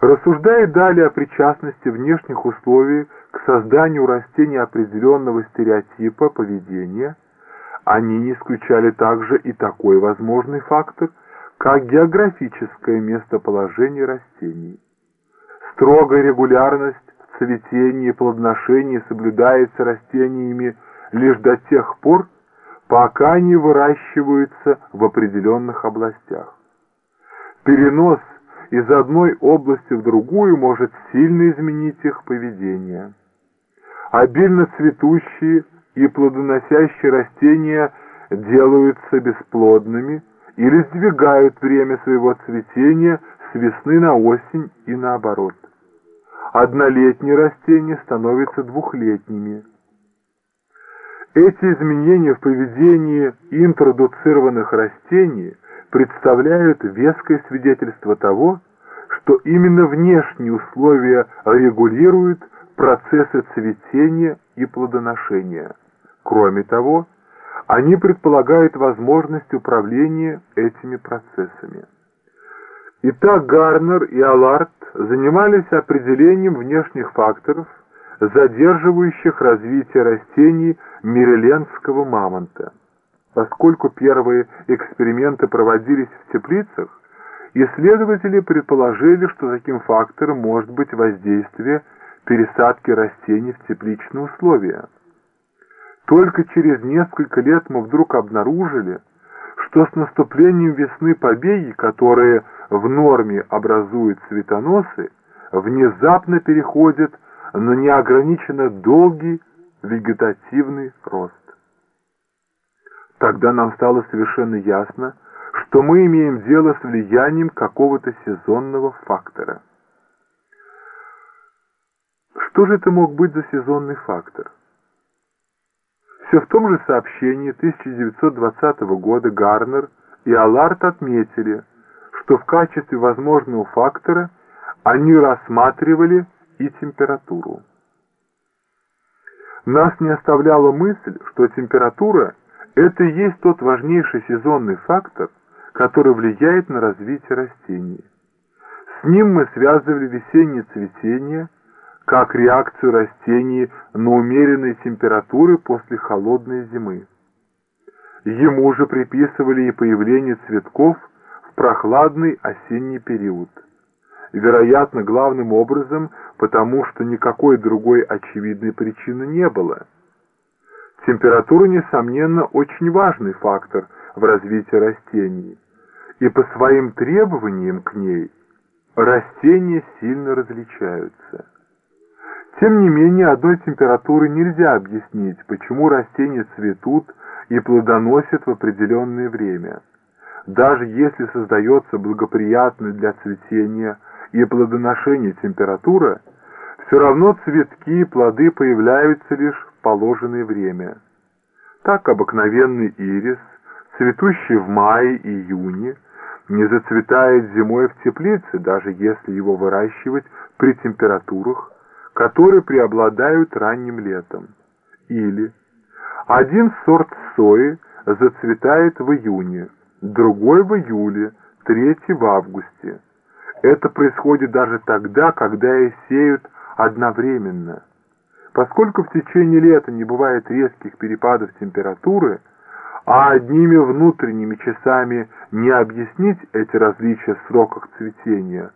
Рассуждая далее о причастности внешних условий к созданию растений определенного стереотипа поведения, они не исключали также и такой возможный фактор, как географическое местоположение растений. Строгая регулярность в цветении и плодоношении соблюдается растениями лишь до тех пор, пока они выращиваются в определенных областях. Перенос из одной области в другую может сильно изменить их поведение. Обильно цветущие и плодоносящие растения делаются бесплодными или сдвигают время своего цветения с весны на осень и наоборот. Однолетние растения становятся двухлетними. Эти изменения в поведении интродуцированных растений представляют веское свидетельство того, что именно внешние условия регулируют процессы цветения и плодоношения. Кроме того, они предполагают возможность управления этими процессами. Итак, Гарнер и Аллард занимались определением внешних факторов, задерживающих развитие растений мирелендского мамонта. Поскольку первые эксперименты проводились в теплицах, исследователи предположили, что таким фактором может быть воздействие пересадки растений в тепличные условия. Только через несколько лет мы вдруг обнаружили, что с наступлением весны побеги, которые в норме образуют цветоносы, внезапно переходят на неограниченно долгий вегетативный рост. Тогда нам стало совершенно ясно, что мы имеем дело с влиянием какого-то сезонного фактора. Что же это мог быть за сезонный фактор? Все в том же сообщении 1920 года Гарнер и Аллард отметили, что в качестве возможного фактора они рассматривали и температуру. Нас не оставляла мысль, что температура – это и есть тот важнейший сезонный фактор, который влияет на развитие растений. С ним мы связывали весеннее цветение, как реакцию растений на умеренные температуры после холодной зимы. Ему же приписывали и появление цветков в прохладный осенний период – вероятно, главным образом, потому что никакой другой очевидной причины не было. Температура, несомненно, очень важный фактор в развитии растений, и по своим требованиям к ней растения сильно различаются. Тем не менее, одной температуры нельзя объяснить, почему растения цветут и плодоносят в определенное время. Даже если создается благоприятная для цветения и плодоношения температура, все равно цветки и плоды появляются лишь положенное время. Так обыкновенный ирис, цветущий в мае-июне, не зацветает зимой в теплице, даже если его выращивать при температурах, которые преобладают ранним летом. Или один сорт сои зацветает в июне, другой в июле, третий в августе. Это происходит даже тогда, когда и сеют одновременно. Поскольку в течение лета не бывает резких перепадов температуры, а одними внутренними часами не объяснить эти различия в сроках цветения,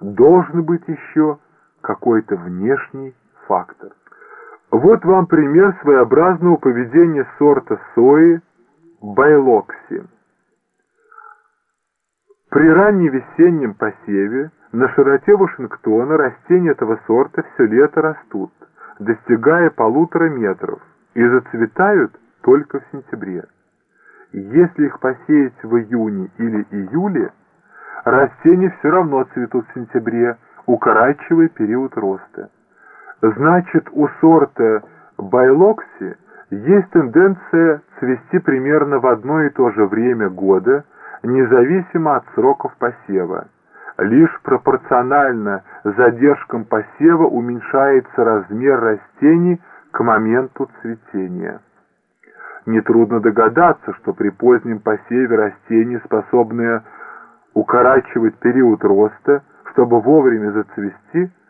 должен быть еще какой-то внешний фактор. Вот вам пример своеобразного поведения сорта сои байлокси. При ранневесеннем посеве на широте Вашингтона растения этого сорта все лето растут, достигая полутора метров, и зацветают только в сентябре. Если их посеять в июне или июле, растения все равно цветут в сентябре, укорачивая период роста. Значит, у сорта байлокси есть тенденция цвести примерно в одно и то же время года – независимо от сроков посева. Лишь пропорционально задержкам посева уменьшается размер растений к моменту цветения. Нетрудно догадаться, что при позднем посеве растения, способные укорачивать период роста, чтобы вовремя зацвести,